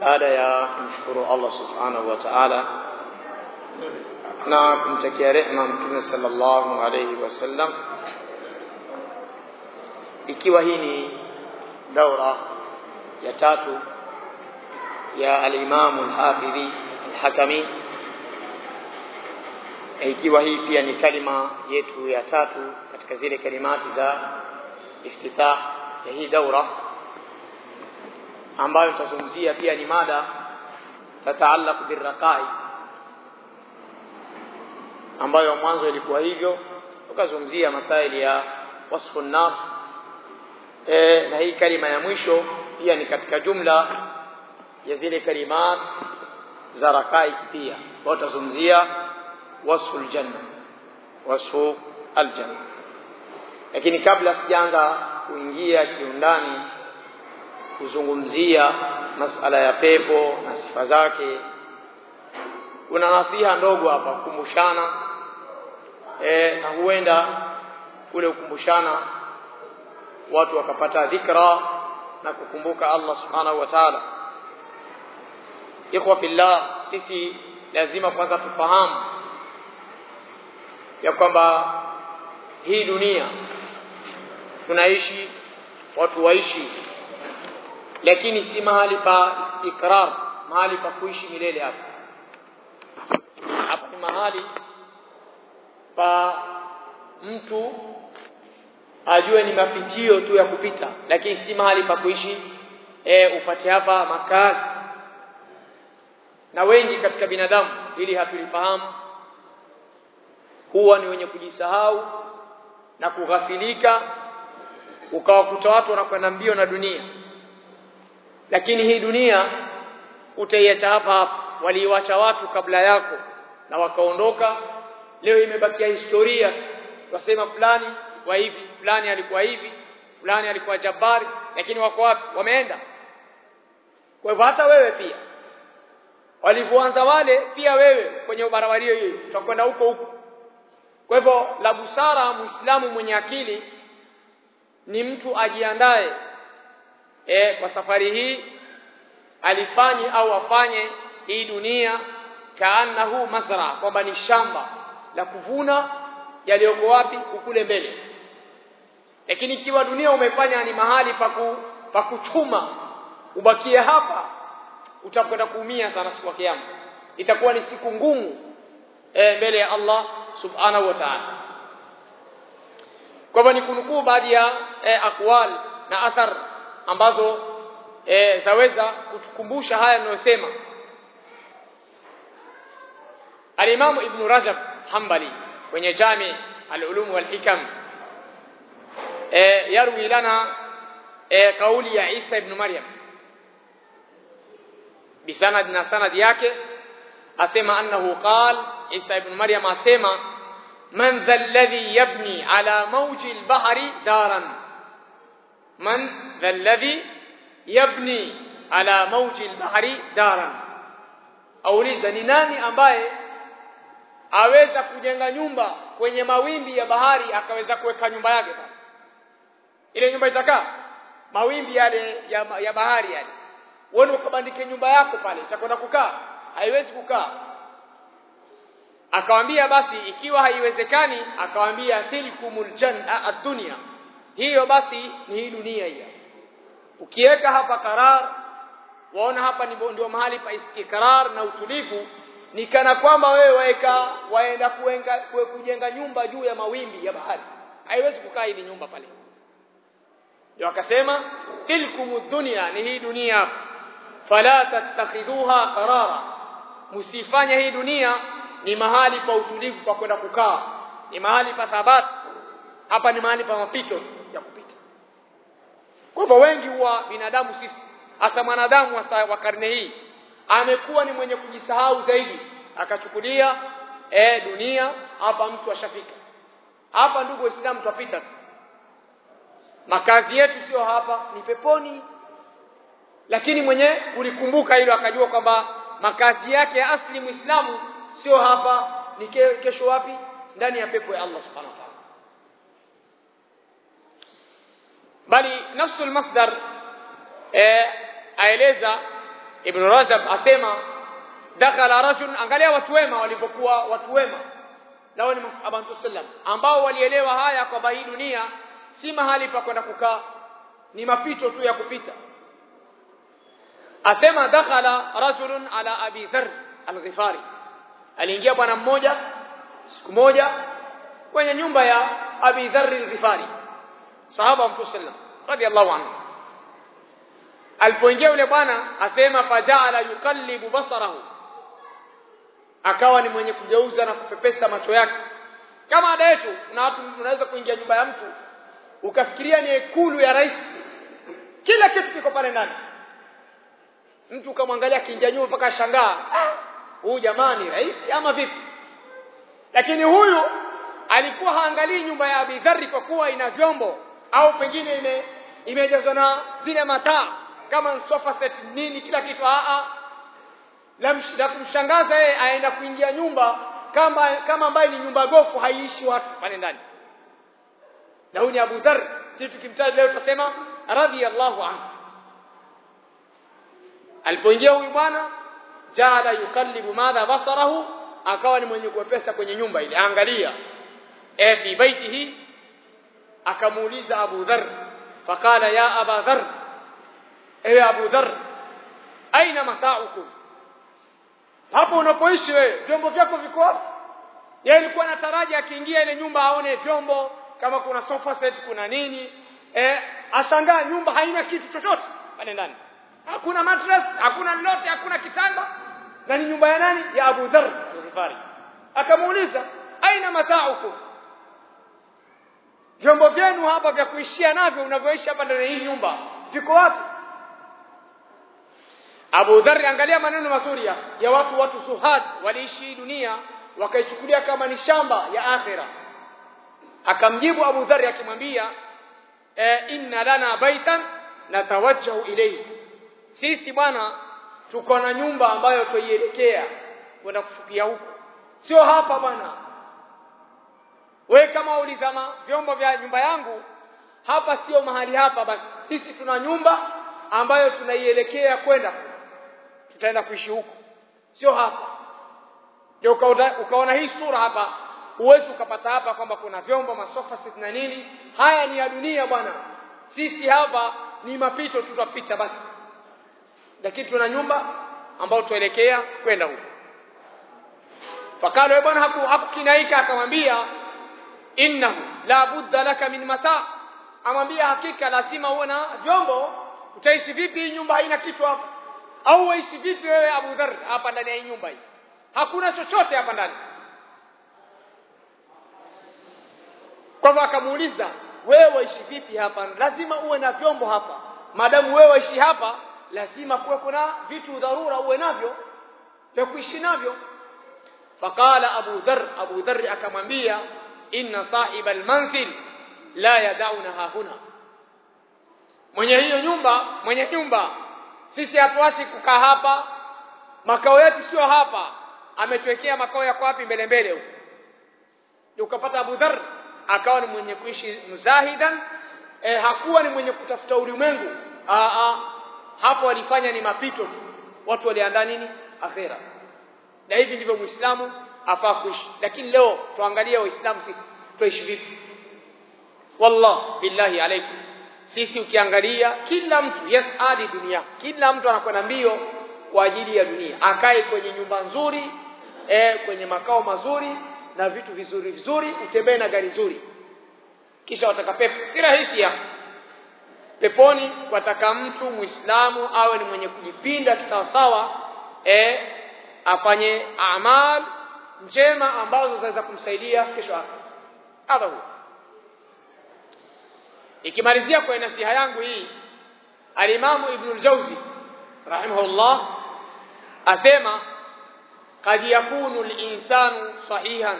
baada ya kumshukuru Allah subhanahu wa ta'ala na kumtakia rehma mtume sallallahu alayhi wasallam ikiwa hii ni daura ya tatu ya al-Imam al-Hafidhi al-Hakami ikiwa hii pia ni kalima yetu ya tatu katika zile kalimati za iftitah ya hii daura ambayo tutazungumzia pia ni mada tataallaq birraqai ambayo mwanzo ilikuwa hivyo tukazungumzia masaili ya wasfu nar. E, na hii kalima ya mwisho pia ni katika jumla ya zile kalimat za raqai pia kwa tutazungumzia wasfu aljanna wasfu aljanna lakini kabla sijaanza kuingia kiundani kuzungumzia masala ya pepo na sifa zake. Kuna nasiha ndogo hapa kukumbushana. E, na huenda kule kukumbushana watu wakapata dhikra na kukumbuka Allah subhanahu wa ta'ala. Ikhwa fillah sisi lazima kwanza tufahamu ya kwamba hii dunia tunaishi watu waishi lakini si mahali pa istikrar mahali pa kuishi milele hapa. Hapa ni mahali pa mtu ajue ni mapitio tu ya kupita lakini si mahali pa kuishi e, upate hapa makazi. Na wengi katika binadamu ili hatulifahamu huwa ni wenye kujisahau na kughafilika ukawakuta watu wanakwenda mbio na dunia lakini hii dunia utaiacha hapa hapa. Waliwacha watu kabla yako na wakaondoka. Leo imebakia historia. Wasema fulani kwa hivi fulani alikuwa hivi fulani alikuwa jabari lakini wako wapi? Wameenda. Kwa hivyo hata wewe pia. Walivyoanza wale pia wewe kwenye ubarabario hiyo utakwenda huko huko. Kwa hivyo la busara muislamu mwenye akili ni mtu ajiandae e, kwa safari hii alifanye au afanye hii dunia kaannahu mazra kwamba ni shamba la kuvuna yaliyoko wapi? Kukule mbele. Lakini ikiwa dunia umefanya ni mahali paku, pa kuchuma ubakie hapa utakwenda kuumia sana siku ya kiyama. Itakuwa ni siku ngumu e, mbele ya Allah subhanahu wa ta'ala. Kwa ni kunukuu baadhi ya e, akwal na athar ambazo e, zaweza kutukumbusha haya ninayosema Al-Imam Ibn Rajab Hanbali kwenye Jami al-Ulum wal Hikam e, yarwi lana e, kauli ya Isa ibn Maryam bisanad na sanad yake asema annahu qal Isa ibn Maryam asema man dha alladhi yabni ala mawji al-bahri daran man ذا الذي yabni ala mawji al-bahri daran auliza ni nani ambaye aweza kujenga nyumba kwenye mawimbi ya bahari akaweza kuweka nyumba yake pale? Ile nyumba itakaa? Mawimbi yale ya, ya bahari yale. Wewe ukabandike nyumba yako pale itakwenda kukaa? Haiwezi kukaa. Akawambia basi ikiwa haiwezekani akawambia tilkumul janna ad-dunya hiyo basi ni hii dunia hii. Ukiweka hapa karar waona hapa ndio mahali pa istikrar na utulivu. Ni kana kwamba wewe waeka waenda kuenga, kujenga nyumba juu ya mawimbi ya bahari. Haiwezi kukaa hii nyumba pale. Ndio akasema tilkum dunya ni hii dunia. Fala tattakhidhuha qarara. Msifanye hii dunia ni mahali pa utulivu pa kwenda kukaa. Ni mahali pa thabati hapa ni mahali pa mapito kwa hivyo wengi huwa binadamu sisi hasa mwanadamu wa, wa karne hii amekuwa ni mwenye kujisahau zaidi. Akachukulia e, dunia hapa mtu ashafika. Hapa ndugu waislamu twapita tu. Makazi yetu sio hapa ni peponi. Lakini mwenye ulikumbuka hilo akajua kwamba makazi yake ya asli muislamu sio hapa. Ni kesho wapi? Ndani ya pepo ya Allah subhanahu wa ta'ala bali nafsu almasdar eh aeleza ibn rajab asema dakhala rajul angalia watu wema walipokuwa watu wema. Nao ni masahaba sallam ambao walielewa haya kwamba hii dunia si mahali pa kwenda kukaa ni mapito tu ya kupita. Asema dakhala rajulun ala abi dhar alghifari. Aliingia bwana mmoja siku moja kwenye nyumba ya abi dhar al-ghifari sahaba wa mtume sallam radiyallahu anhu. Alipoingia yule bwana asema faja'ala yukallibu basarahu. Akawa ni mwenye kugeuza na kupepesa macho yake. Kama ada yetu na watu unaweza kuingia nyumba ya mtu ukafikiria ni ikulu ya rais. Kila kitu kiko pale ndani. Mtu ukamwangalia akiingia nyumba mpaka shangaa huyu ah, jamani rais ama vipi? Lakini huyu alikuwa haangalii nyumba ya Abidhari kwa kuwa ina vyombo au pengine ime imejazwa na zile mataa kama sofa set nini kila kitu. A a la kumshangaza yeye aenda kuingia nyumba kama kama ambaye ni nyumba gofu haiishi watu pale ndani. Na huyu ni Abu Dharr sisi tukimtaja leo tutasema radhiyallahu anhu. Alipoingia huyu bwana jala yukallibu madha basarahu akawa ni mwenye kuwepesa kwenye nyumba ile. Angalia e fi baitihi akamuuliza Abu Dharr faqala ya Aba Dharr ewe Abu Dharr aina mataukum? Hapo unapoishi wewe vyombo vyako viko wapi? Yeye alikuwa anataraji akiingia ile nyumba aone vyombo kama kuna sofa set kuna nini eh ashangaa nyumba haina kitu chochote pale ndani. Hakuna mattress hakuna lote hakuna kitanda. Na ni nyumba ya nani? Ya Abu Dharr. Akamuuliza aina mataukum vyombo vyenu hapa vya kuishia navyo unavyoishi hapa ndani hii nyumba viko wapi? Abu Dharr angalia maneno mazuri ya, watu watu suhad waliishi dunia wakaichukulia kama ni shamba ya akhira. Akamjibu Abu Dharr akimwambia e, inna lana baitan natawajjahu ilayhi. Sisi bwana tuko na nyumba ambayo tuielekea kwenda kufukia huko. Sio hapa bwana we kama ulizama vyombo vya nyumba yangu hapa sio mahali hapa basi sisi tuna nyumba ambayo tunaielekea kwenda. Tutaenda kuishi huko. Sio hapa. Ndio ukaona, ukaona hii sura hapa huwezi ukapata hapa kwamba kuna vyombo masofa siti na nini. Haya ni ya dunia bwana. Sisi hapa ni mapito tutapita basi. Lakini tuna nyumba ambayo tuelekea kwenda huko. Fakalo bwana haku hakukinaika. Akamwambia innahu la budda laka min mata. Amwambia hakika lazima uwe na vyombo. Utaishi vipi hii nyumba? Haina kitu hapa. Au waishi vipi wewe Abu Dharr hapa ndani ya hii nyumba hii? Hakuna chochote hapa ndani. Kwa hivyo akamuuliza wewe waishi vipi hapa? Lazima uwe na vyombo hapa. Madamu wewe waishi hapa lazima kuwe kuna vitu dharura uwe navyo vya kuishi navyo. Faqala Abu Dharr Abu Dharr akamwambia inna sahiba almanzil la yadauna hahuna mwenye hiyo nyumba mwenye nyumba sisi hatuasi kukaa hapa. Makao yetu sio hapa. Ametuwekea makao yako wapi? Mbele mbele huko. Ukapata Abu Dharr akawa ni mwenye kuishi muzahidan. E, hakuwa ni mwenye kutafuta ulimwengu. Hapo walifanya ni mapito tu. Watu waliandaa nini? Akhera. Na hivi ndivyo muislamu afaa kuishi. Lakini leo tuangalie waislamu sisi. Tuishi vipi? Wallah billahi alaikum sisi ukiangalia kila mtu yasadi dunia. Kila mtu anakwenda mbio kwa ajili ya dunia. Akae kwenye nyumba nzuri eh, kwenye makao mazuri na vitu vizuri vizuri utembee na gari nzuri kisha wataka pepo. Si rahisi ya. Peponi wataka mtu muislamu awe ni mwenye kujipinda kisawasawa eh, afanye amal njema ambazo zinaweza kumsaidia kesho yake hadha huwa ikimalizia kwa nasiha yangu hii alimamu ibn al-jawzi rahimahullah asema قد يكون الإنسان صحيحا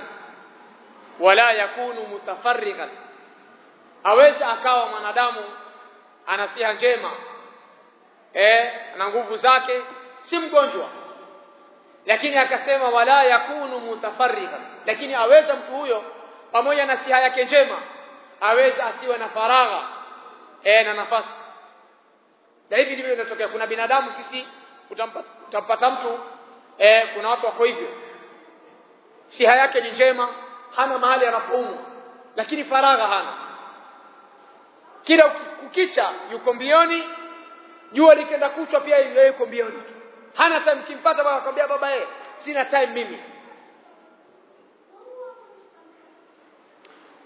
ولا يكون متفرغا aweza akawa mwanadamu ana siha njema eh ana nguvu zake si mgonjwa lakini akasema wala yakunu mutafarrigan. Lakini aweza mtu huyo pamoja na siha yake njema aweza asiwe na faragha eh na nafasi. Na hivi ndivyo inatokea. Kuna binadamu sisi utampata, mtu eh kuna watu wako hivyo. Siha yake ni njema hana mahali anapoumwa lakini faragha hana. Kila kukicha yuko mbioni jua likenda kuchwa pia yeye yuko mbioni hana time kimpata baba akamwambia baba eh sina time mimi.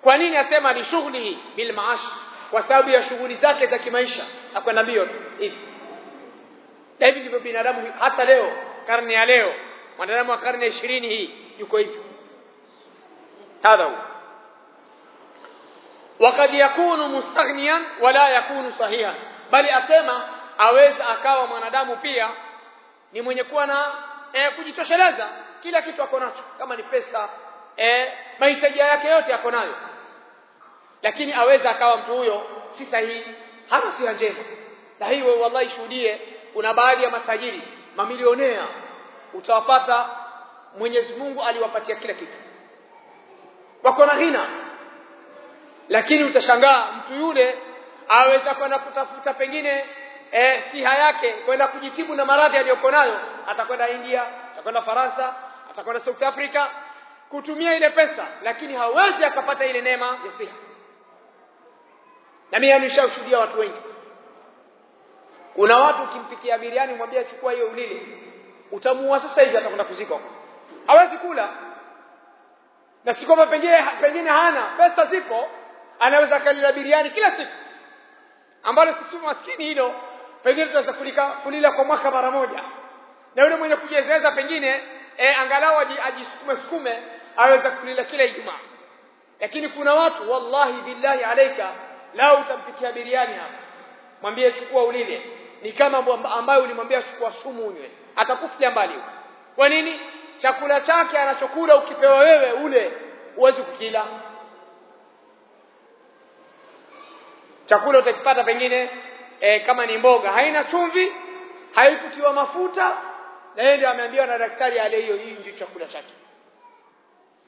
Kwa nini asema ni shughuli bil maash kwa sababu ya shughuli zake za kimaisha. Akwenda mbio hivi na hivi ndivyo binadamu hata leo karne ya leo mwanadamu wa karne ya ishirini hii yuko hivi hadha wakad yakunu mustaghniyan wala yakunu sahihan. Bali asema aweza akawa mwanadamu pia ni mwenye kuwa na e, kujitosheleza kila kitu ako nacho. Kama ni pesa e, mahitaji yake yote ako nayo. Lakini aweza akawa mtu huyo si sahihi. Hata si njema. Na hiyo wallahi shuhudie kuna baadhi ya matajiri mamilionea utawapata Mwenyezi Mungu aliwapatia kila kitu. Wako na hina. Lakini utashangaa mtu yule aweza kwenda kutafuta pengine e, siha yake kwenda kujitibu na maradhi aliyoko nayo atakwenda India atakwenda Faransa atakwenda South Africa kutumia ile pesa lakini hawezi akapata ile neema ya siha. Na mimi nimeshashuhudia watu wengi. Kuna watu ukimpikia biriani mwambie chukua hiyo ulile utamuua sasa hivi atakwenda kuzika hawezi kula. Na si kwamba pengine pengine hana pesa zipo anaweza kalila biriani kila siku. Ambalo sisi maskini hilo pengine tunaweza kulika kulila kwa mwaka mara moja. Na yule mwenye kujezeza pengine e, angalau ajisukume sukume aweza kulila kila Ijumaa. Lakini kuna watu wallahi billahi alaika lao utampikia biriani hapa mwambie chukua ulile. Ni kama ambayo ulimwambia chukua sumu unywe. Atakufikia mbali kwa nini? Chakula chake anachokula ukipewa wewe ule uwezi kukila. Chakula utakipata pengine e, kama ni mboga. Haina chumvi haikutiwa mafuta na yeye ndio ameambiwa na daktari ale hiyo hii ndio chakula chake.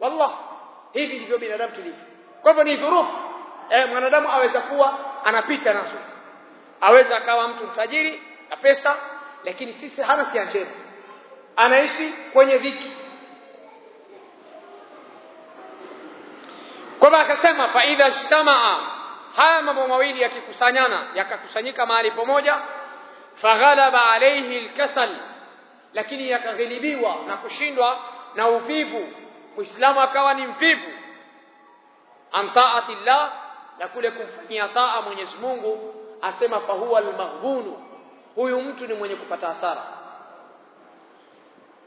Wallah hivi ndivyo binadamu tulivyo. Kwa hivyo ni dhurufu. E, mwanadamu aweza kuwa anapita nazo aweza akawa mtu mtajiri na pesa lakini sisi hana sia njema. Anaishi kwenye dhiki. Kwa hivyo akasema fa idha ijtamaa haya mambo mawili yakikusanyana yakakusanyika mahali pamoja faghalaba alayhi alkasal lakini yakaghilibiwa na kushindwa na uvivu. Muislamu akawa ni mvivu. An taatillah na kule kumfanyia taa Mwenyezi Mungu asema fahuwa almaghbunu. Huyu mtu ni mwenye kupata hasara.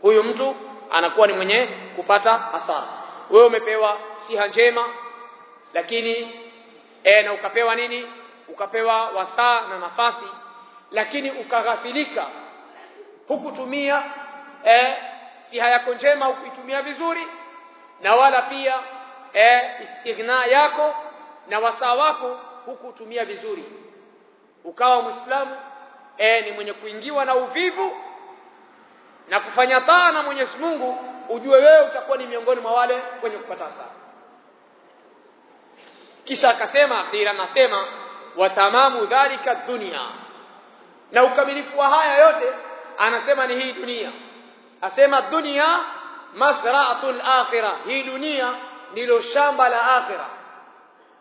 Huyu mtu anakuwa ni mwenye kupata hasara. Wewe umepewa siha njema lakini e, na ukapewa nini? Ukapewa wasaa na nafasi lakini ukaghafilika. Hukutumia e, siha yako njema hukuitumia vizuri na wala pia e, istighna yako na wasaa wako hukutumia vizuri. Ukawa muislamu e, ni mwenye kuingiwa na uvivu na kufanya taa na Mwenyezi Mungu ujue wewe utakuwa ni miongoni mwa wale wenye kupata hasara kisha akasema akhira nasema wa tamamu dhalika dunia. Na ukamilifu wa haya yote anasema ni hii dunia. Asema dunia masra'atul akhirah. Hii dunia ndilo shamba la akhira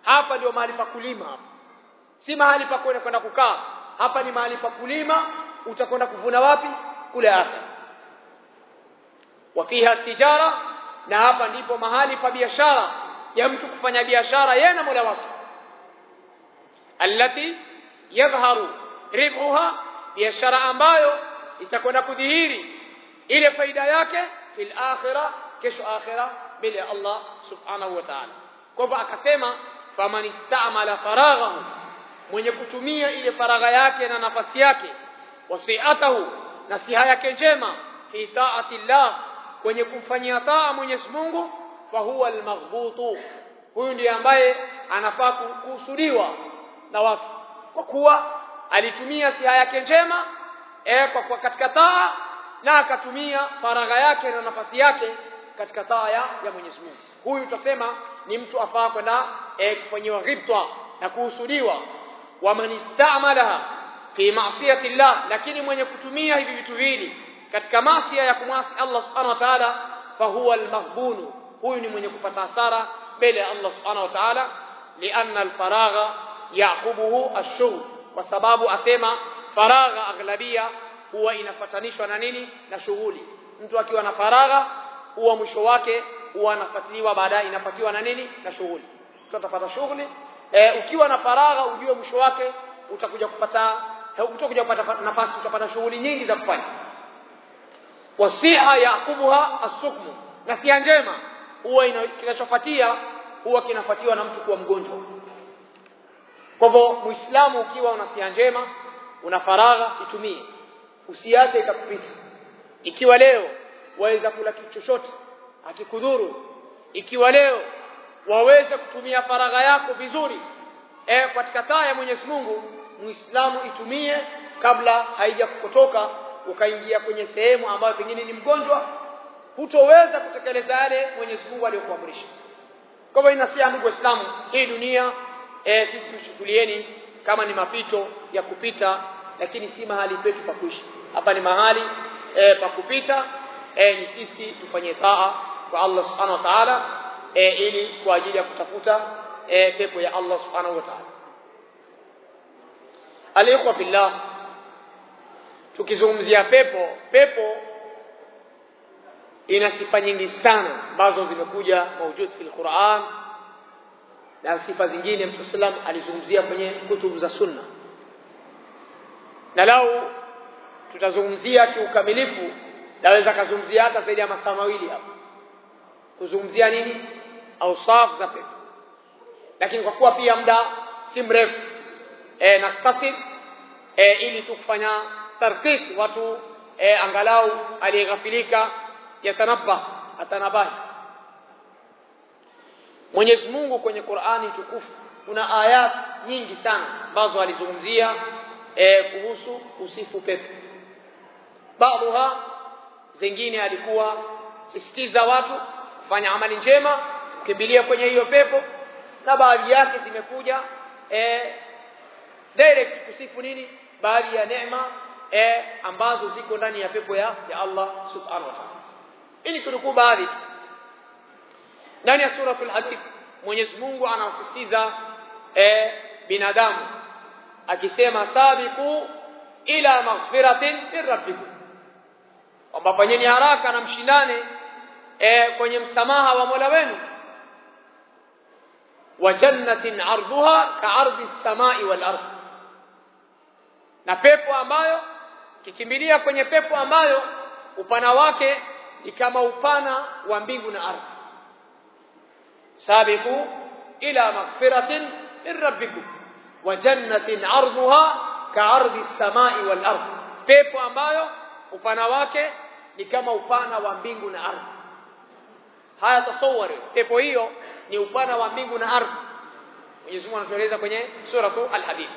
hapa ndio mahali pa kulima hapa. Si mahali pa kwenda kukaa. Hapa ni mahali pa kulima utakwenda kuvuna wapi? Kule akhira wa fiha tijara na hapa ndipo mahali pa biashara ya mtu kufanya biashara yeye na Mola wake allati yadhharu ribhuha biashara ambayo itakwenda kudhihiri ile faida yake fil akhirah kesho akhirah bila Allah subhanahu wa ta'ala kwa hivyo akasema faman istamala faraghahu mwenye kutumia ile faragha yake na nafasi yake wasiatahu na siha yake njema fi taati llah kwenye kumfanyia taa Mwenyezi Mungu fahuwa almaghbutu. Huyu ndiye ambaye anafaa kuhusudiwa na watu. Kwa kuwa alitumia siha yake njema eh kwa, kwa katika taa na akatumia faragha yake na nafasi yake katika taa ya, ya Mwenyezi Mungu. Huyu tutasema ni mtu afaa kwenda e, kufanyiwa ghibta na kuhusudiwa. Wa man istamalaha fi ma'siyati llah lakini mwenye kutumia hivi vitu vili katika maasi ya kumwasi Allah subhanahu wa ta'ala fahuwa almaghbunu huyu ni mwenye kupata hasara mbele ya Allah subhanahu wa ta'ala. Lianna alfaragha yaqubuhu ash-shughl kwa sababu asema faragha aghlabia huwa inafatanishwa na nini? Na shughuli. Mtu akiwa na faragha huwa mwisho wake huwa anafatiliwa baadaye inapatiwa na nini? Na shughuli. Mtu atapata shughuli. E, ukiwa na faragha ujue mwisho wake utakuja kupata utakuja kupata nafasi utapata shughuli nyingi za kufanya. Wasiha yaqubuha as-sukmu. Na njema huwa kinachofuatia huwa kinafuatiwa na mtu kuwa mgonjwa. Kwa hivyo muislamu ukiwa una sia njema una faragha itumie. Usiache ikakupita. Ikiwa leo waweza kula kitu chochote akikudhuru. Ikiwa leo waweza kutumia faragha yako vizuri eh katika taa ya Mwenyezi Mungu muislamu itumie kabla haija kukotoka ukaingia kwenye sehemu ambayo pengine ni mgonjwa hutoweza kutekeleza yale Mwenyezi Mungu aliyokuamrisha. Kwa hivyo inasia ndugu waislamu hii dunia e, sisi tuchukulieni kama ni mapito ya kupita lakini si mahali petu pa kuishi. Hapa ni mahali e, pa kupita e, ni sisi tufanye taa kwa Allah subhanahu wa ta'ala e, ili kwa ajili ya kutafuta e, pepo ya Allah subhanahu wa ta'ala. Aliyokuwa fillah tukizungumzia pepo pepo ina sifa nyingi sana ambazo zimekuja maujud fil Qur'an na sifa zingine Mtume sallam alizungumzia kwenye kutubu za sunna. Na lau tutazungumzia kiukamilifu naweza kazungumzia hata zaidi ya masaa mawili hapo kuzungumzia nini? Ausaf za pepo. Lakini kwa kuwa pia muda si mrefu e, na kasid e, ili tu kufanya watu e, angalau aliyeghafilika yatanabba atanabahi Mwenyezi Mungu kwenye Qur'ani tukufu kuna ayat nyingi sana ambazo alizungumzia e, kuhusu usifu pepo. Baadha zingine alikuwa sisitiza watu kufanya amali njema kukimbilia kwenye hiyo pepo na baadhi yake zimekuja e, direct kusifu nini? Baadhi ya neema e, ambazo ziko ndani ya pepo ya, ya Allah subhanahu wa ta'ala ili kunukuu baadhi ndani ya suratul hadid Mwenyezi Mungu anawasisitiza e, binadamu akisema sabiqu ila maghfiratin min rabbikum. Kwamba fanyeni haraka na mshindane e, kwenye msamaha wa Mola wenu. Wa jannatin arduha ka'ardi as-samai wal ard. Na pepo ambayo kikimbilia kwenye pepo ambayo upana wake ni kama upana wa mbingu na ardhi sabiqu ila maghfiratin min rabbikum wa jannatin arduha ka'ardi as-samai wal ardh pepo ambayo upana wake ni kama upana wa mbingu na ardhi haya tasawwari pepo hiyo ni upana wa mbingu na ardhi Mwenyezi Mungu anatueleza kwenye suratu al-Hadid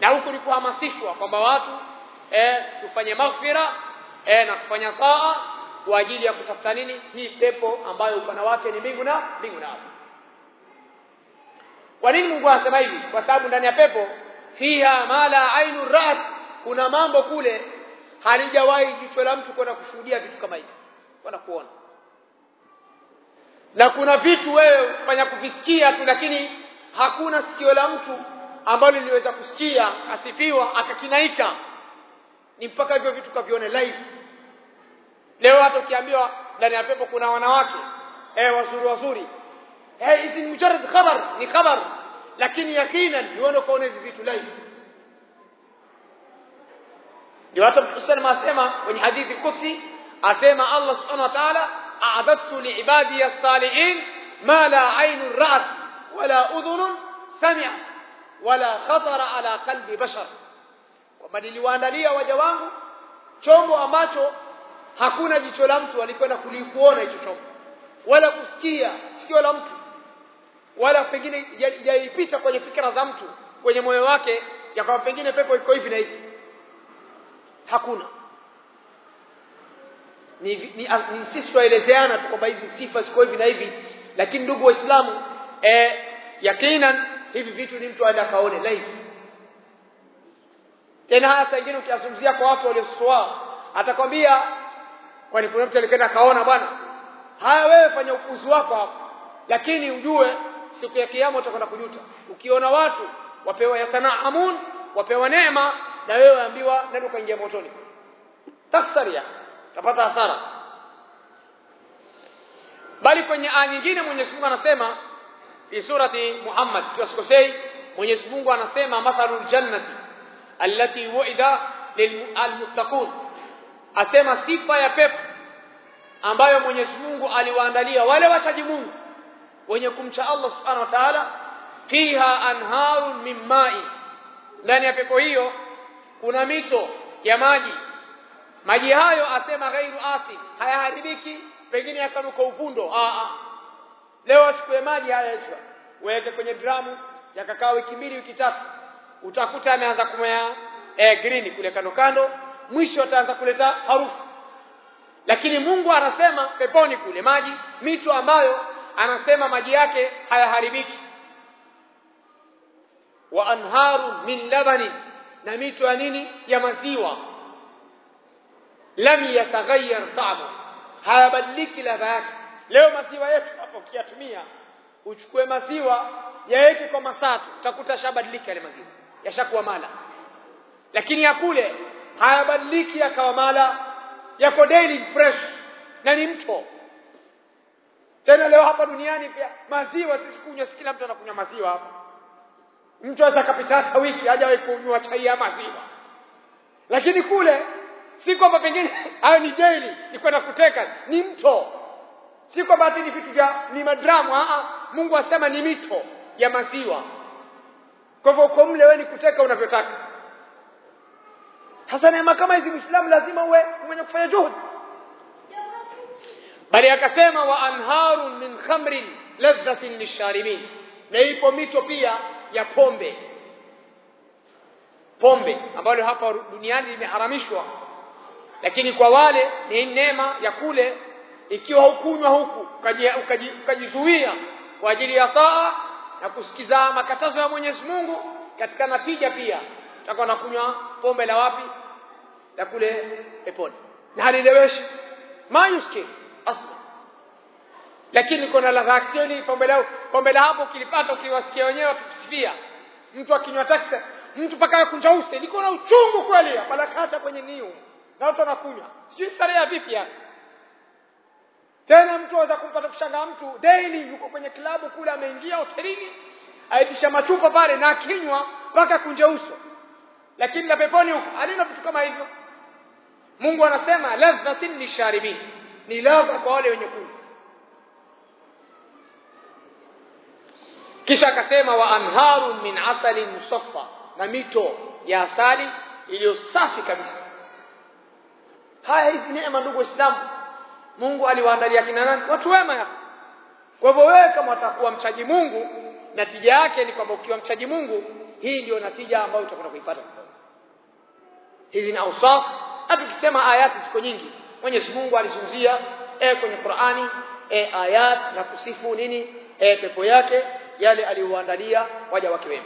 na huku ni kuhamasishwa kwamba watu eh, tufanye maghfira eh, na kufanya taa kwa ajili ya kutafuta nini? Hii pepo ambayo upana wake ni mbingu na mbingu na ardhi. Kwa nini Mungu anasema hivi? Kwa sababu ndani ya pepo fiha mala ainu ra'at kuna mambo kule halijawahi jicho la mtu kwenda kushuhudia vitu kama hivi kwenda kuona. Na kuna vitu wewe fanya kuvisikia tu lakini hakuna sikio la mtu ambalo liliweza kusikia asifiwa akakinaika. Ni mpaka hivyo vitu kavione live leo hata ukiambiwa ndani ya pepo kuna wanawake eh wazuri wazuri eh hizi ni mujarrad khabar ni khabar lakini yakinan ni wewe kuona hivi vitu live ndio hata Mtume asema kwenye hadithi kutsi asema Allah subhanahu wa ta'ala a'adadtu li'ibadi as-salihin ma la 'aynun ra'at wala udhunun sami'at wala khatara ala qalbi bashar kwamba niliwaandalia waja wangu chombo ambacho hakuna jicho la mtu alikwenda kulikuona hicho chombo. Wala kusikia sikio la mtu. Wala pengine yaipita kwenye fikra za mtu kwenye moyo wake ya kwamba pengine pepo iko hivi na hivi. Hakuna. Ni, ni, ni sisi tuelezeana tu kwamba hizi sifa ziko hivi na hivi. Lakini ndugu waislamu eh, yakinan hivi vitu ni mtu aenda kaone live. Tena haya saa ingine ukiyazungumzia kwa watu walioswaa atakwambia kwani kuna mtu alikwenda kaona bwana haya wewe fanya ukuzi wako hapo. Lakini ujue siku ya kiyama utakwenda kujuta. Ukiona watu wapewa yatanaamun wapewa neema na wewe waambiwa nenda ukaingia motoni. Tasaria utapata hasara. Bali kwenye aya nyingine Mwenyezi Mungu anasema fi surati Muhammad tusikosei Mwenyezi Mungu anasema mathalul jannati allati wu'ida lilmuttaqun asema sifa ya pepo ambayo Mwenyezi Mungu aliwaandalia wale wachaji Mungu wenye kumcha Allah Subhanahu wa Ta'ala fiha anharun min ma'i. Ndani ya pepo hiyo kuna mito ya maji. Maji hayo asema ghairu asi hayaharibiki pengine yakanuka uvundo. A a leo achukue maji haya hicho weke kwenye dramu yakakaa wiki mbili wiki tatu. Utakuta ameanza kumea eh, green kule kando kando mwisho ataanza kuleta harufu. Lakini Mungu anasema peponi kule maji mito ambayo anasema maji yake hayaharibiki. Wa anharu min labani na mito ya nini? Ya maziwa. Lam yataghayyar ta'mu hayabadiliki ladha yake. Leo maziwa yetu hapo ukiyatumia uchukue maziwa yaweke kwa masatu utakuta shabadilika yale maziwa yashakuwa mala. Lakini ya kule hayabadiliki yakawa mala yako daily fresh na ni mto. Tena leo hapa duniani pia maziwa sisi kunywa kila mtu anakunywa maziwa hapa. Mtu aweza kapita hata wiki hajawahi kunywa chai ya maziwa. Lakini kule si kwamba pengine hayo ni daily ni kwenda kuteka ni mto. Si kwamba ati ni vitu vya ni madramu a Mungu asema ni mito ya maziwa. Kwa hivyo uko mle wewe ni kuteka unavyotaka hasa neema kama hizi Muislamu lazima uwe mwenye kufanya juhudi. Bali akasema wa anharun min khamrin ladhatin lisharibin na ipo mito pia ya pombe. Pombe ambayo hapa duniani limeharamishwa. Lakini kwa wale ni neema ya kule ikiwa hukunywa huku ukajizuia kwa ajili ya taa na kusikiza makatazo ya Mwenyezi Mungu katika natija pia utakuwa nakunywa pombe la wapi la kule peponi. Na halileweshi. Mayuski asla lakini kuna ladha aksioni pombe la pombe la hapo kilipata ukiwasikia wenyewe wakikusifia mtu akinywa taksi mtu paka kunja use liko na uchungu kweli. Palakata kwenye niu. Na watu wanakunywa. Sijui starehe vipi yani. Tena mtu aweza kumpata kushangaa mtu daily yuko kwenye klabu kule ameingia hotelini aitisha machupa pale na akinywa mpaka kunja uso. Lakini la peponi huko alina vitu kama hivyo Mungu anasema ladhatin lisharibin ni ladha kwa wale wenye kunywa kisha akasema wa anharu min asali musaffa. Na mito ya asali iliyo safi kabisa. Haya hizi neema ndugu waislamu Mungu aliwaandalia kina nani? Watu wema ya kwa hivyo wewe kama utakuwa mchaji Mungu natija yake ni kwamba ukiwa mchaji Mungu hii ndio natija ambayo utakwenda kuipata. Hizi ni ausaf na tukisema ayati ziko nyingi. Mwenyezi Mungu alizunguzia e kwenye Qur'ani e ayat na kusifu nini e pepo yake yale aliyoandalia waja wake wema.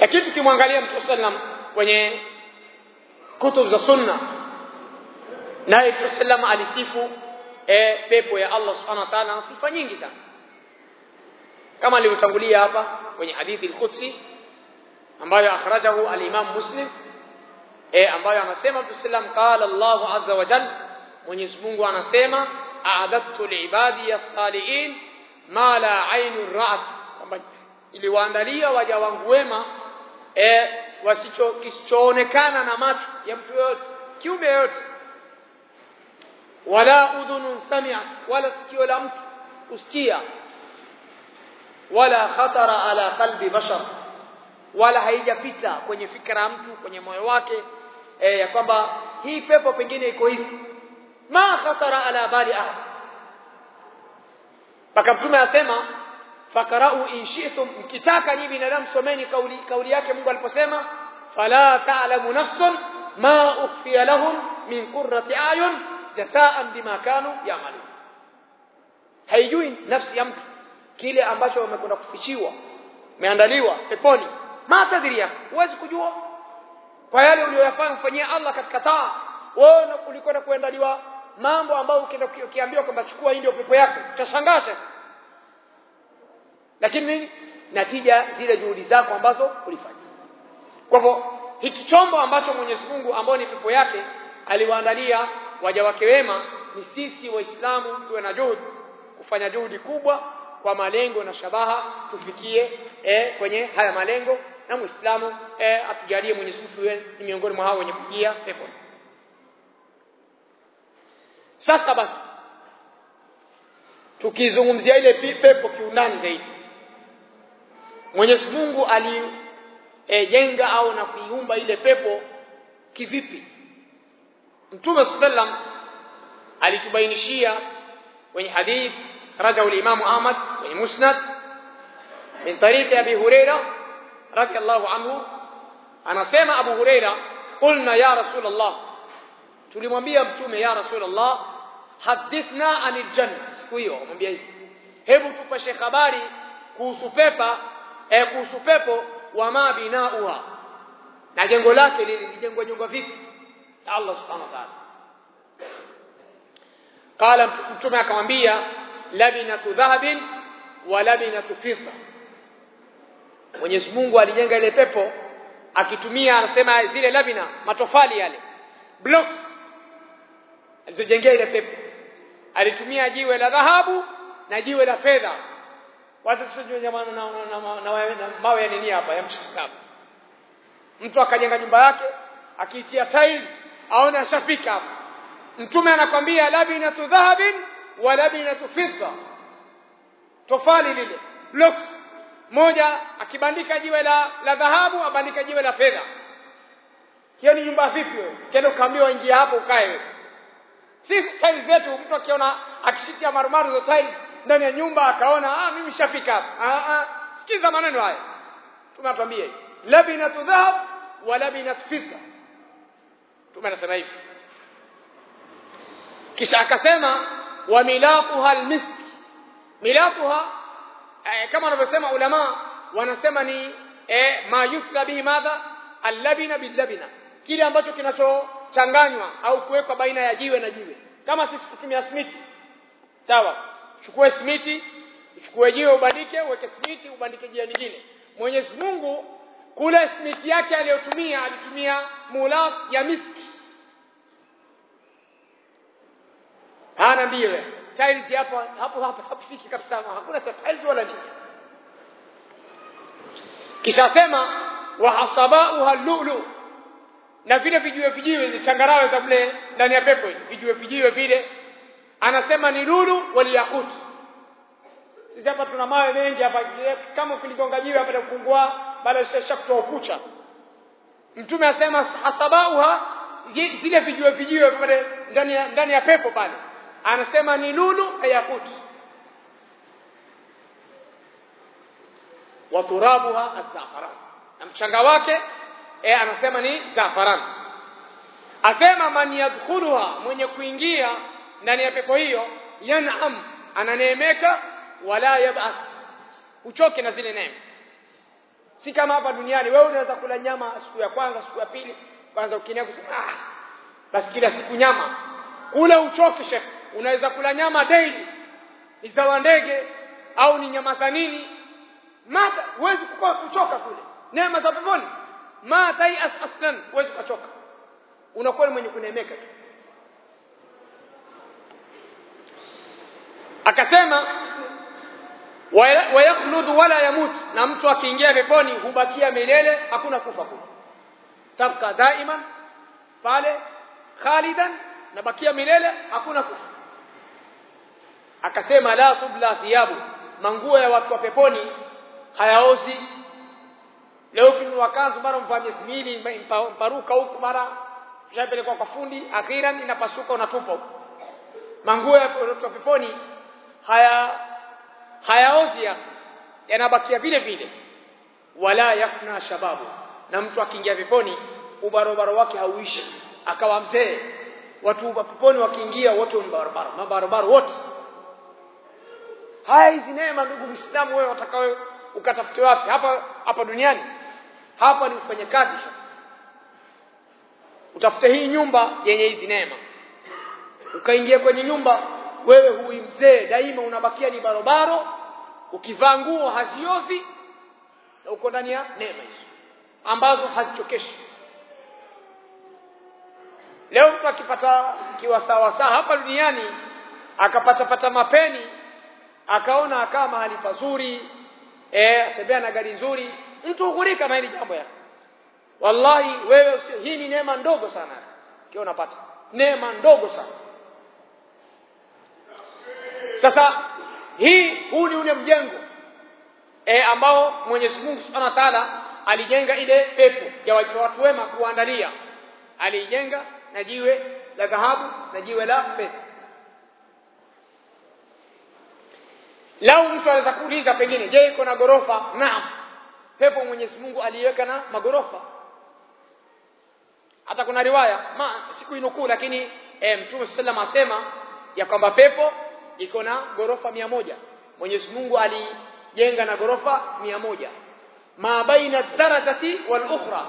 Lakini tukimwangalia Mtume sallam kwenye kutub za sunna naye Mtume sallam alisifu e, pepo ya Allah subhanahu wa ta'ala sifa nyingi sana. Kama alivyotangulia hapa kwenye hadithi al-Qudsi ambayo akhrajahu al-Imam Muslim e, ambayo anasema Mtume qala Allah azza wa jalla Mwenyezi Mungu anasema a'adattu liibadi as-salihin ma la aynun ra'at kwamba iliwaandalia waja wangu wema e, wasicho kisichoonekana na macho ya mtu yote kiumbe yote wala udhunun sami'a wala sikio la mtu usikia wala khatara ala qalbi bashar wala haijapita kwenye fikra ya mtu kwenye moyo wake eh, ya kwamba hii pepo pengine iko hivi. Ma khatara ala bali ahad mpaka mtume asema fakarau in shi'tum mkitaka nyinyi binadamu someni kauli kauli yake Mungu aliposema fala ta'lamu nafsun ma ukhfiya lahum min qurrati ayun jasaan bima kanu ya'malun. Haijui nafsi ya mtu kile ambacho wamekwenda kufichiwa meandaliwa peponi ma tadriya huwezi kujua. Kwa yale uliyoyafanya kufanyia Allah katika taa. Wewe ulikwenda kuandaliwa mambo ambayo ukiambiwa kwamba chukua hii ndio pepo yako. Utashangasha lakini nini? Natija zile juhudi zako ambazo ulifanya. Kwa hivyo hiki chombo ambacho Mwenyezi Mungu ambao ni pepo yake aliwaandalia waja wake wema ni sisi waislamu tuwe na juhudi. Kufanya juhudi kubwa kwa malengo na shabaha tufikie eh, kwenye haya malengo na muislamu eh, atujalie Mwenyezi Mungu ni miongoni mwa hao wenye kujia pepo. Sasa basi tukizungumzia ile pepo kiundani zaidi Mwenyezi Mungu alijenga e, au na kuiumba ile pepo kivipi? Mtume sallam alitubainishia kwenye hadith rajahu al-Imam Ahmad kwenye Musnad min tariqi Abi Huraira radiyallahu anhu anasema Abu Huraira qulna ya Rasulullah tulimwambia mtume ya Rasulullah hadithna anil janna siku hiyo mwambia hivi hebu tupashe habari kuhusu pepa eh, kuhusu pepo wa ma binauha na jengo lake lilijengwa jengo vipi Allah subhanahu wa ta'ala qala mtume akamwambia labinatu dhahabin wa labinatu fidda Mwenyezi Mungu alijenga ile pepo akitumia anasema zile labina matofali yale blocks alizojengea ile pepo. Alitumia jiwe la dhahabu na jiwe la fedha. Wacha tusijue jamani na, na, na, na, na mawe ya nini hapa ya mchisabu mtu akajenga nyumba yake akiitia tiles aone ashafika hapa. Mtume anakwambia labinatu dhahabin wa labinatu fidda. Tofali lile blocks moja akibandika jiwe la la dhahabu abandika jiwe la fedha. Hiyo ni nyumba vipi kendo kenda ukaambiwa ingia hapo ukae sisi tiles zetu mtu akiona akishitia marumaru za tiles ndani ya nyumba akaona ah mimi shafika hapa. Ah ah. Sikiza maneno haya. Tunatwambia hivi labinatu dhahab wa labinatu fidda. Tume anasema hivi. Kisha akasema wa milaquha almisk. Milaquha eh, kama wanavyosema ulama wanasema ni eh, ma yufla bihi madha? Allabina billabina. Kile ambacho kinachochanganywa au kuwekwa baina ya jiwe na jiwe. Kama sisi kutumia smiti. Sawa. Chukue simiti chukue jiwe ubandike uweke smiti ubandike jiwe lingine. Mwenyezi Mungu kule smiti yake aliyotumia alitumia mulaq ya miski. Hana mbio tiles hapo hapo hapo hapifiki kabisa hakuna tiles wala nini. Kisha sema wa hasabauha lulu na vile vijiwe vijiwe ni changarawe za mle ndani ya pepo vijiwe vijiwe vile. Anasema ni lulu waliyakut sisi hapa tuna mawe mengi hapa. Kama ukiligonga jiwe hapa kufungua baada ya kutoa ukucha mtume asema hasabauha zile vijiwe vijiwe pale ndani ya ndani ya pepo pale anasema ni lulu na yakut wa turabuha az-zafaran. Na mchanga wake e, anasema ni zafaran. Asema man yadkhuluha mwenye kuingia ndani ya pepo hiyo yan'am ananeemeka wala yabas. Uchoke na zile neema. Si kama hapa duniani wewe unaweza kula nyama siku ya kwanza siku ya pili kwanza ukinia kusema ah basi kila siku nyama. Kule uchoke shekh unaweza kula nyama daily. Ni za ndege au ni nyama za nini? Mata huwezi kukua kuchoka kule. Neema za peponi. Ma yas aslan huwezi kuchoka. Unakuwa mwenye kunemeka tu. Akasema wayakhludu wala yamut. Na mtu akiingia peponi hubakia milele hakuna kufa kule. Tabka daima pale khalidan nabakia milele hakuna kufa akasema la tubla thiyabu. Manguo ya watu wa peponi hayaozi. Leo kinunua kanzu mara mfanye simili mparuka huku mara kwa fundi akhiran inapasuka unatupa huko manguo ya watu wa peponi haya hayaozi ya yanabakia vile vile. Wala yafna shababu. Na mtu akiingia peponi ubarobaro wake hauishi. Akawa mzee. Watu wa peponi wakiingia wote ni barabara mabarabara wote haya hizi neema ndugu Muislamu wewe watakawe ukatafute wapi? Hapa hapa duniani. Hapa ni ufanye kazi. Utafute hii nyumba yenye hizi neema. Ukaingia kwenye nyumba wewe hui mzee daima unabakia ni barobaro ukivaa nguo haziozi na uko ndani ya neema hizo ambazo hazichokeshi. Leo mtu akipata kiwa sawa sawa hapa duniani akapata pata mapeni akaona akaa mahali pazuri eh atembea na gari nzuri mtu hugurika na hili jambo ya wallahi wewe hii ni neema ndogo sana kio unapata? Neema ndogo sana. Sasa hii huu ni ule mjengo e, ambao Mwenyezi Mungu Subhanahu wa Ta'ala alijenga ile pepo ya watu wema kuandalia. Alijenga na jiwe la dhahabu na jiwe la fedha lau mtu anaweza kuuliza pengine je iko na gorofa? Naam. Pepo Mwenyezi Mungu aliweka na magorofa. Hata kuna riwaya ma siku inukuu lakini e, Mtume sallam asema ya kwamba pepo iko na gorofa mia moja. Mwenyezi Mungu alijenga na gorofa mia moja. Ma baina darajati wal ukhra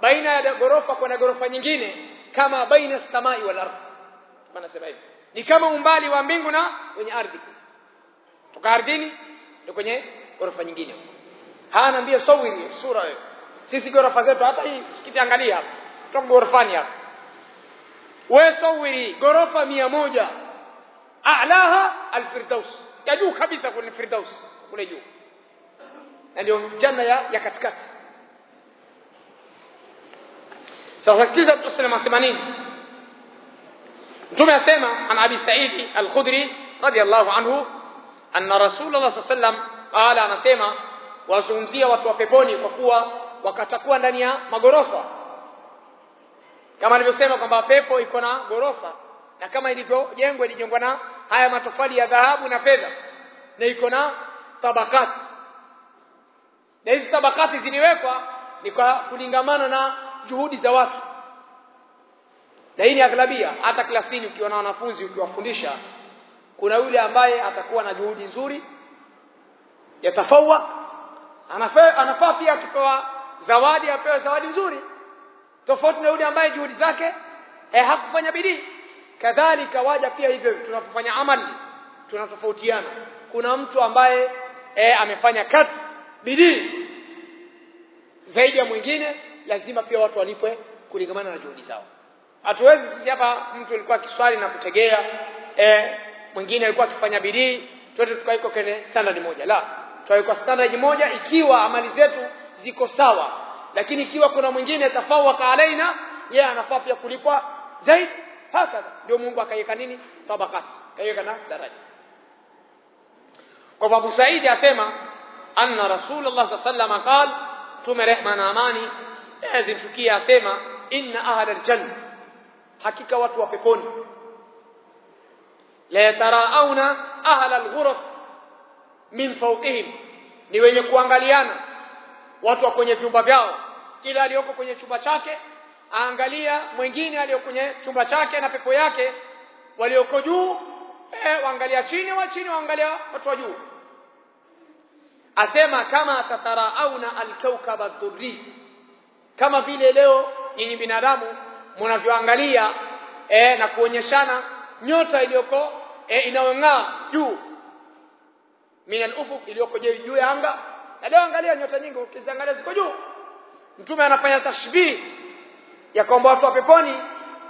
baina ya gorofa kwenda gorofa nyingine kama baina samai wal ardh. Maana sema hivi ni kama umbali wa mbingu na kwenye ardhi toka ardhini ndio kwenye gorofa nyingine haya naambia sawiri sura wewe sisi gorofa zetu hata hii msikiti angalia hapa toka gorofani hapa wewe sawiri mia moja a'laha alfirdaus ya juu kabisa kwenye firdaus kule juu na ndio janna ya, ya katikati sasa sikiza tuseme asema nini mtume asema an abi sa'id al-khudri radiyallahu anhu anna rasulullah wasallam qala anasema wazungumzia watu wa peponi kwa kuwa wakatakuwa ndani ya magorofa. Kama alivyosema kwamba pepo iko na gorofa na kama ilivyojengwa ilijengwa na haya matofali ya dhahabu na fedha na iko na tabakati. Na hizi tabakati ziliwekwa ni kwa kulingamana na juhudi za watu. Na hii ni aghlabia hata klasini ukiwa na wanafunzi ukiwafundisha kuna yule ambaye atakuwa na juhudi nzuri yatafawak anafaa anafaa pia akipewa zawadi apewe zawadi nzuri tofauti na yule ambaye juhudi zake eh, hakufanya bidii. Kadhalika waja pia hivyo tunapofanya amali tunatofautiana. Kuna mtu ambaye eh, amefanya kazi bidii zaidi ya mwingine lazima pia watu walipwe kulingamana na juhudi zao. Hatuwezi sisi hapa mtu alikuwa kiswali na kutegea eh, mwingine alikuwa akifanya bidii tuende tukaiko kwenye standard moja. La tukaiko standard moja ikiwa amali zetu ziko sawa. Lakini ikiwa kuna mwingine tafawaka alaina yeye anafaa pia kulipwa zaidi. Hakadha ndio Mungu akaiweka nini? Tabakati. Kaiweka na daraja. Kwa Abu Saidi asema anna Rasulullah sallallahu alaihi wasallam tume rehma na amani zimfikia asema inna ahla aljanna hakika watu wa peponi la yatarauna ahla alghuraf min fawqihim. Ni wenye kuangaliana. Watu wa kwenye vyumba vyao. Kila aliyoko kwenye chumba chake aangalia mwingine aliyo kwenye chumba chake na pepo yake. Walioko juu eh, waangalia chini wa chini waangalia watu wa juu. Asema kama tatarauna alkaukaba dhurri. Kama vile leo nyinyi binadamu mnavyoangalia eh, na kuonyeshana nyota iliyoko eh, inaong'aa juu. Min al-ufuq iliyoko juu ya anga. Na leo angalia nyota nyingi ukiziangalia ziko juu. Mtume anafanya tashbih ya kwamba watu wa peponi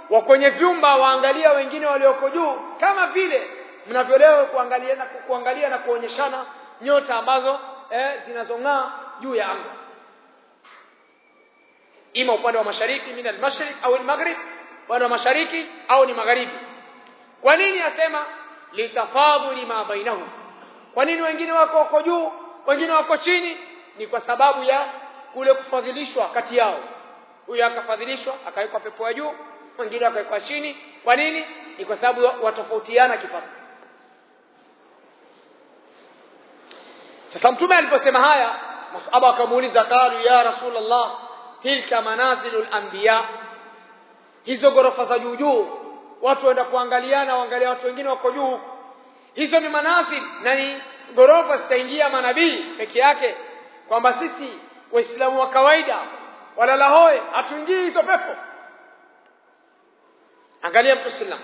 wa kwenye vyumba waangalia wengine walioko juu. Kama vile mnavyolewa kuangalia na kuangalia na kuonyeshana nyota ambazo eh, zinazong'aa juu ya anga. Ima upande wa mashariki min al-mashriq au al-maghrib. Upande wa mashariki au ni magharibi. Kwa nini asema litafadhuli ma bainahum. Kwa nini wengine wako wako juu wengine wako chini? Ni kwa sababu ya kule kufadhilishwa kati yao. Huyo akafadhilishwa akawekwa pepo ya juu mwingine akawekwa chini. Kwa nini? Ni kwa sababu watofautiana kipato sasa mtume aliposema haya masaba akamuuliza qalu ya rasulullah tilka manazilul anbiya? Hizo gorofa za juu juu watu waenda kuangaliana waangalia watu wengine wako juu. Hizo ni manazil na ni gorofa zitaingia manabii peke yake kwamba sisi waislamu wa kawaida walala hoe hatuingii hizo pepo. Angalia mtu sallam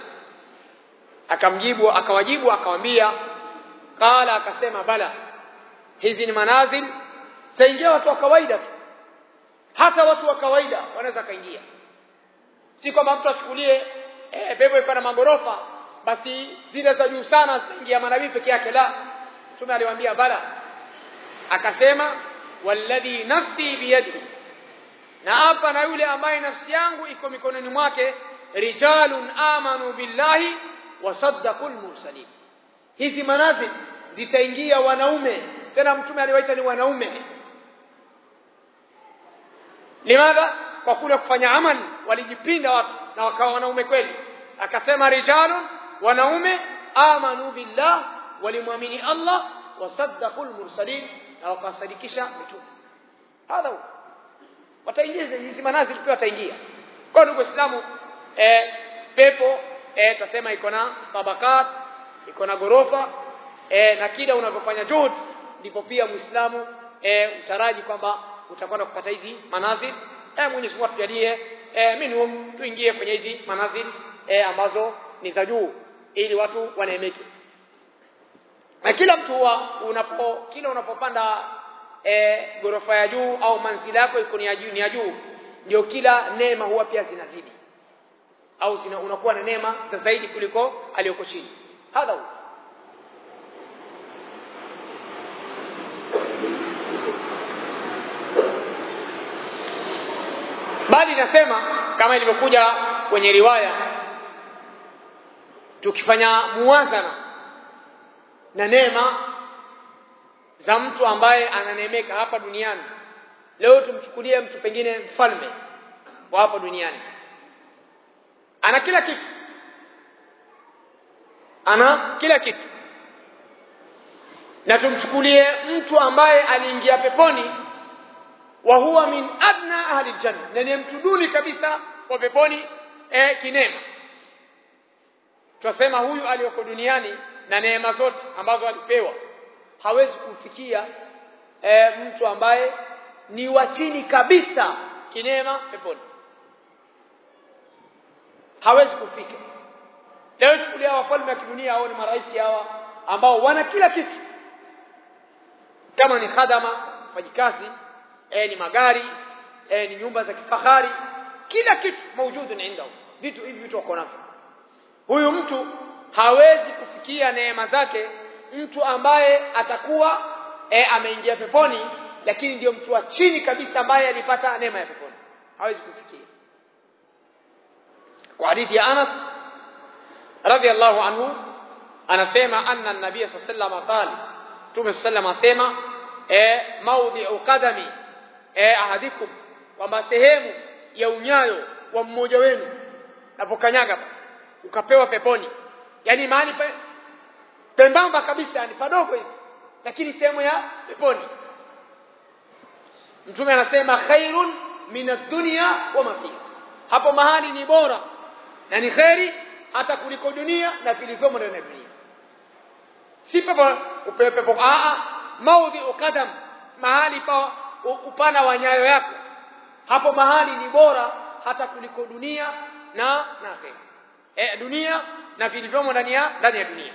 akamjibu akawajibu akamwambia qala akasema bala hizi ni manazil zaingia watu wa kawaida tu. Hata watu wa kawaida wanaweza kaingia. Si kwamba mtu achukulie eh, pepo ipana magorofa. Basi zile za juu sana zitaingia manabii peke yake la. Mtume aliwaambia bala. Akasema walladhi nafsi biyadihi na hapa na yule ambaye nafsi yangu iko mikononi mwake rijalun amanu billahi wasaddaqul mursalin. Hizi manazil zitaingia wanaume. Tena mtume aliwaita ni wanaume. Limadha kwa kule kufanya amali walijipinda watu na wakawa wanaume kweli. Akasema rijalun wanaume amanu billah walimwamini Allah wasaddaqul mursalin na wakasadikisha mitume. Hadha wataingia hizi manazil pia wataingia. Kwa ndugu waislamu eh, pepo eh, tutasema iko na tabakat iko na gorofa eh, na kila unavyofanya juhud ndipo pia muislamu eh, utaraji kwamba utakwenda kupata hizi manazil eh, Mwenyezi Mungu atujalie eh, minhum tuingie kwenye hizi manazil eh, ambazo ni za juu ili watu waneemeke. Na kila mtu huwa unapo kila unapopanda e, gorofa ya juu au manzila yako iko ni ya juu ni ya juu ndio kila neema huwa pia zinazidi. Au zina, unakuwa na neema za zaidi kuliko aliyoko chini. Hadha huwa bali nasema kama ilivyokuja kwenye riwaya tukifanya muwazana na neema za mtu ambaye ananemeka hapa duniani leo tumchukulie mtu pengine mfalme wa hapa duniani. Ana kila kitu. Ana kila kitu. Na tumchukulie mtu ambaye aliingia peponi wa huwa min adna ahli janna na ni mtu duni kabisa wa peponi eh, kinema tunasema huyu aliyoko duniani na neema zote ambazo alipewa hawezi kufikia e, mtu ambaye ni wa chini kabisa kinema peponi. Hawezi kufika leo chukulia wafalme wa kidunia hao ni marais hawa ambao wana kila kitu. Kama ni khadama wafanyikazi e, ni magari eh ni nyumba za kifahari kila kitu maujudun indao vitu hivi vitu wako navyo. Huyu mtu hawezi kufikia neema zake mtu ambaye atakuwa e, ameingia peponi lakini ndiyo mtu wa chini kabisa ambaye alipata neema ya peponi. Hawezi kufikia. Kwa hadithi ya Anas radhiallahu anhu anasema anna an-nabiy sallallahu alayhi wasallam qala tume sallallahu asema e, maudhi'u qadami e, ahadikum kwamba sehemu ya unyayo wa mmoja wenu napokanyaga ukapewa peponi. Yani mahali pe, pembamba kabisa yani padogo hivi lakini sehemu ya peponi. Mtume anasema khairun min ad-dunya wa ma fiha hapo mahali ni bora na ni khairi hata kuliko dunia na vilivyomo ndani ya dunia. Si pepo upepo pepo a a maudhi ukadam mahali pa upana wa nyayo yako. Hapo mahali ni bora hata kuliko dunia na na e, dunia na vilivyomo ndani ya ndani ya dunia.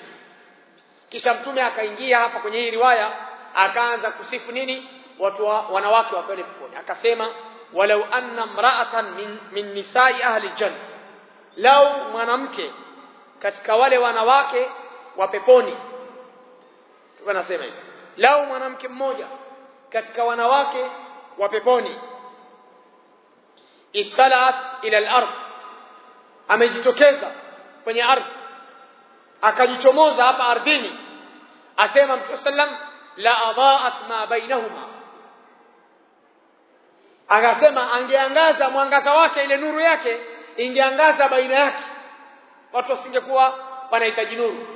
Kisha mtume akaingia hapa kwenye hii riwaya akaanza kusifu nini? Watu wa, wanawake wa pale peponi. Akasema walau anna mra'atan min, min nisai ahli janna lau mwanamke katika wale wanawake wa peponi. Tunasema hivi. Lau mwanamke mmoja katika wanawake wa peponi. Ittalat ila al-ard. Amejitokeza kwenye ardhi. Akajichomoza hapa ardhini. Asema mtume sallam la adaat ma bainahuma. Akasema angeangaza mwangaza wake ile nuru yake ingeangaza baina yake. Watu wasingekuwa wanahitaji nuru.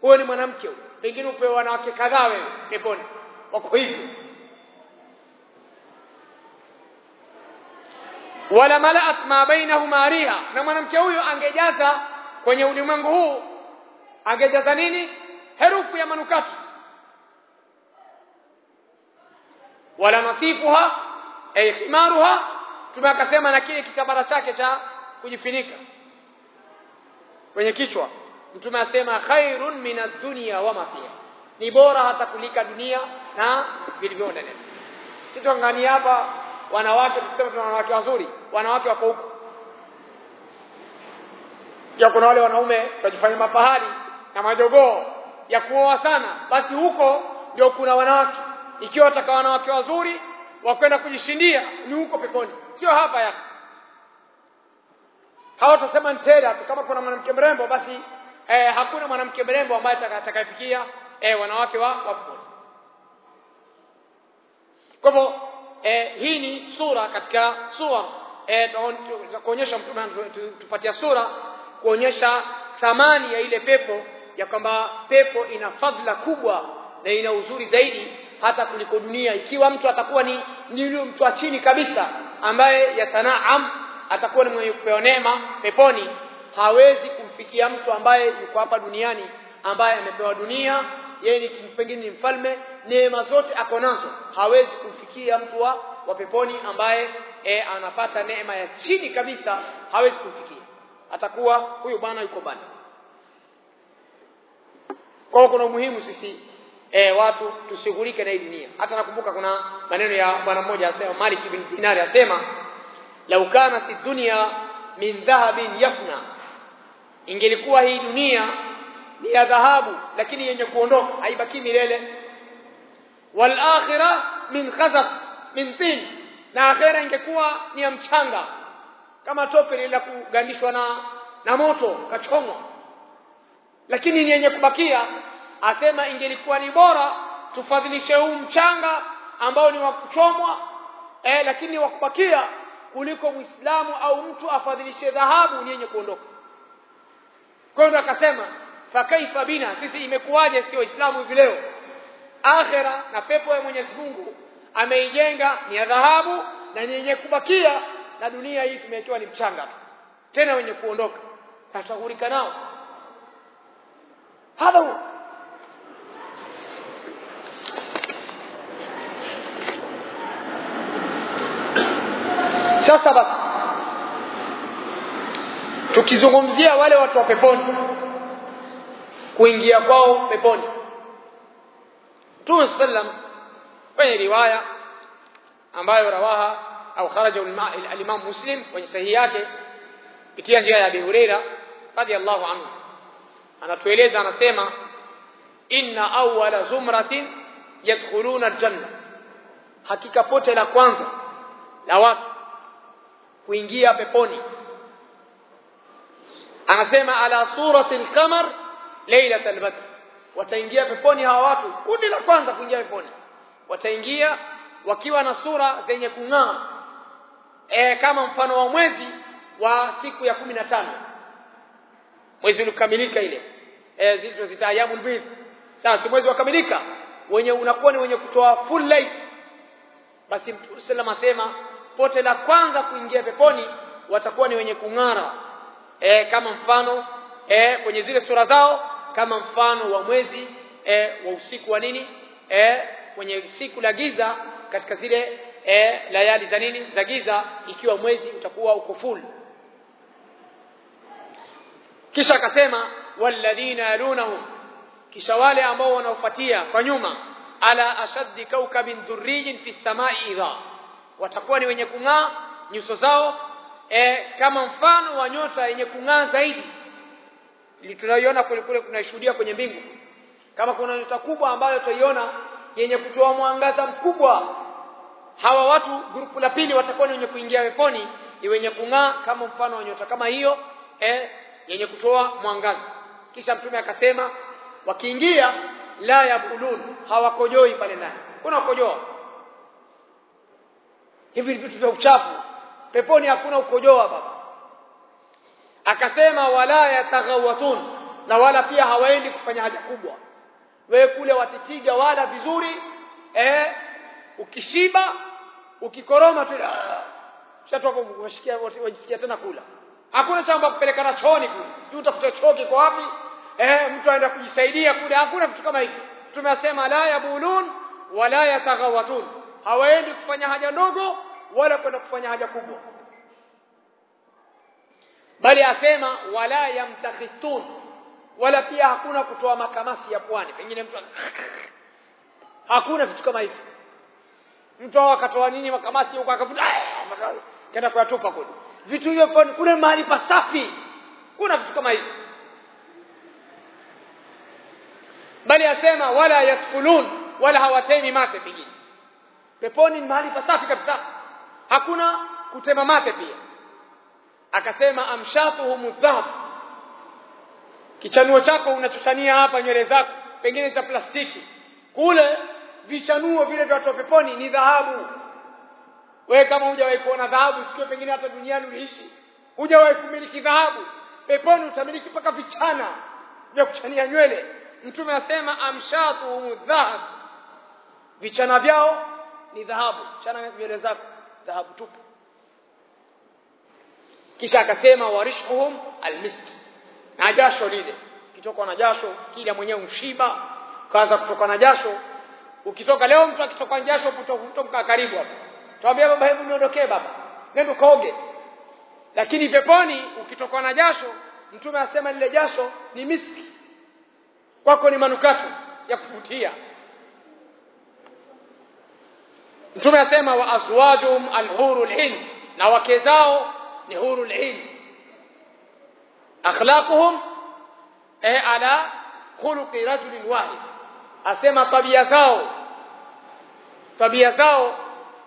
Huyo ni mwanamke pengine upewe wanawake kadhaa wewe peponi wako hivyo wala malaat ma bainahuma riha. Na mwanamke huyo angejaza kwenye ulimwengu huu angejaza nini? Herufu ya manukato. Wala nasifuha ay khimaruha. Tumekasema na kile kitabara chake cha kujifinika kwenye kichwa. Mtume asema khairun min ad-dunya wa ma fiha ni bora hata kulika dunia na vilivyoona ndani. Sisi tuangalie hapa wanawake tuseme tuna wanawake wazuri wanawake wako huko. Ya kuna wale wanaume tunajifanya mafahari na majogoo ya kuoa sana basi huko ndio kuna wanawake. Ikiwa wataka wanawake wazuri wakwenda kujishindia ni huko peponi. Sio hapa ya. Hawatasema ntera kama kuna mwanamke mrembo basi eh, hakuna mwanamke mrembo ambaye atakayefikia eh, wanawake wa, wapo. Kwa hivyo eh, hii ni sura katika sura. Eh, kuonyesha tupatia sura kuonyesha thamani ya ile pepo ya kwamba pepo ina fadhila kubwa na ina uzuri zaidi hata kuliko dunia. Ikiwa mtu atakuwa ni ni yule mtu wa chini kabisa ambaye yatanaam atakuwa ni mwenye kupewa neema peponi hawezi kumfikia mtu ambaye yuko hapa duniani ambaye amepewa dunia yeye pengine ni mfalme neema zote ako nazo. Hawezi kumfikia mtu wa, wa peponi ambaye e, anapata neema ya chini kabisa hawezi kumfikia. Atakuwa huyu bwana yuko bana kwa kuna umuhimu sisi e, watu tushughulike na hii dunia. Hata nakumbuka kuna maneno ya bwana mmoja asema Malik ibn Dinar asema lau kanat dunya min dhahabin yafna. Ingelikuwa hii dunia ni ya dhahabu lakini yenye kuondoka haibaki milele. Wal akhirah min khazaf min tin. Na akhira ingekuwa ni ya mchanga. Kama tope lile kugandishwa na na moto kachomwa lakini ni yenye kubakia asema ingelikuwa ni bora tufadhilishe huu mchanga ambao ni wa kuchomwa eh, lakini wa kubakia kuliko muislamu au mtu afadhilishe dhahabu ni yenye kuondoka. Kwa hiyo akasema fakaifa bina sisi imekuwaje sio waislamu hivi leo? Akhera na pepo ya Mwenyezi Mungu ameijenga ni ya dhahabu na yenye kubakia na dunia hii tumewekewa ni mchanga tu. Tena wenye kuondoka. Tatahurika nao. Hadha sasa basi tukizungumzia wale watu wa peponi kuingia kwao peponi Mtume sallam kwenye riwaya ambayo rawaha au kharaja al-Imam Muslim kwenye sahihi yake kupitia njia ya Abi Huraira radiyallahu anhu anatueleza anasema inna awwala zumratin yadkhuluna al-janna hakika pote la kwanza la watu kuingia peponi anasema ala surati al-qamar laylat al-badr. Wataingia peponi hawa watu kundi la kwanza kuingia peponi. Wataingia wakiwa na sura zenye kung'aa. E, kama mfano wa mwezi wa siku ya kumi na tano. Mwezi ulikamilika ile. E, zita ayamul bidh. Sasa mwezi wakamilika wenye unakuwa ni wenye kutoa full light. Basi Mtume sallam asema pote la kwanza kuingia peponi watakuwa ni wenye kung'ara. E, kama mfano e, kwenye zile sura zao kama mfano wa mwezi e, wa usiku wa nini e, kwenye siku la giza katika zile e, layali za nini za giza ikiwa mwezi utakuwa uko full. Kisha akasema walladhina yalunahum kisha wale ambao wanaofuatia kwa nyuma ala ashaddi kaukabin dhurrijin fi samai idha watakuwa ni wenye kung'aa nyuso zao e, kama mfano wa nyota yenye kung'aa zaidi ili tunaiona kule kule kunashuhudia kwenye mbingu. Kama kuna nyota kubwa ambayo tutaiona yenye kutoa mwangaza mkubwa hawa watu grupu la pili watakuwa ni wenye kuingia peponi ni wenye kung'aa kama mfano wa nyota kama hiyo eh, yenye kutoa mwangaza. Kisha mtume akasema wakiingia la yabulun hawakojoi pale ndani. Kuna ukojoa hivi vitu vya uchafu. Peponi hakuna ukojoa baba akasema wala yataghawatun na wala pia hawaendi kufanya haja kubwa. Wewe kule watitiga wala vizuri eh ukishiba ukikoroma tu shatoka unasikia wajisikia tena kula. Hakuna chamba kupeleka na chooni kule. Utafuta choo kiko wapi eh mtu aenda kujisaidia kule. Hakuna vitu kama hivi tumesema la yabulun wala yataghawatun hawaendi kufanya haja ndogo wala kwenda kufanya haja kubwa bali asema wala yamtakhitun. Wala pia hakuna kutoa makamasi ya pwani. Pengine mtu hakuna vitu kama hivyo. Mtu akatoa nini makamasi huko akavuta kaenda kuyatupa kule. Vitu hivyo kule mahali pasafi kuna vitu kama hivyo. Bali asema wala yatfulun wala hawatemi mate pengine. Peponi ni mahali pasafi kabisa. Hakuna kutema mate pia akasema amshatuhum dhahab kichanuo chako unachochania hapa nywele zako pengine cha plastiki. Kule vichanuo vile vya watu peponi ni dhahabu. Wewe kama hujawahi kuona dhahabu sikio pengine hata duniani uliishi hujawahi kumiliki dhahabu peponi utamiliki mpaka vichana vya kuchania nywele. Mtume anasema amshatuhum dhahab vichana vyao ni dhahabu chana nywele zako dhahabu tupu kisha akasema warishuhum almiski. Na jasho lile. Kitoka na jasho kila mwenyewe mshiba kaanza kutoka na jasho. Ukitoka leo mtu akitoka na jasho kutoka karibu hapo tuambia baba hebu niondokee baba. Nenda kaoge lakini peponi ukitoka na jasho mtume asema lile jasho ni miski. Kwako ni manukato ya kuvutia. Mtume asema wa azwajum alhurul hin na wake zao ni hurul hin akhlaquhum eh ala khuluqi rajulin wahid. Asema tabia zao. Tabia zao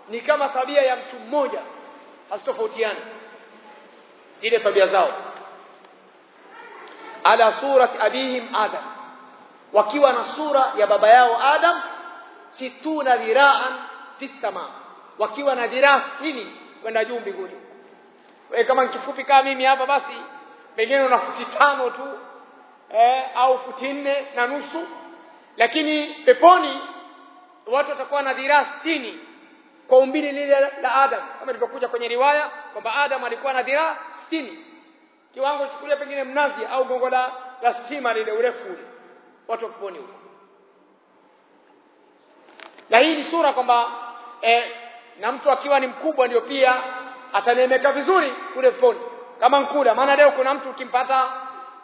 ni kama tabia ya mtu mmoja. Hazitofautiani. Ile tabia zao. Ala surati abihim adam. Wakiwa na sura ya baba yao adam situna dhiraan fi sama wakiwa na dhiraa 60 kwenda juu mbinguni wewe kama kifupi kama mimi hapa basi pengine una futi tano tu eh, au futi nne na nusu. Lakini peponi watu watakuwa na dhiraa 60 kwa umbile lile la Adam. Kama ilivyokuja kwenye riwaya kwamba Adam alikuwa na dhiraa 60 kiwango chukulia pengine mnazi au gongo la, la stima lile urefu ule. Watu wakiponi huko. Na hii ni sura kwamba eh, na mtu akiwa ni mkubwa ndio pia atanemeka vizuri kule peponi kama nkula maana leo kuna mtu ukimpata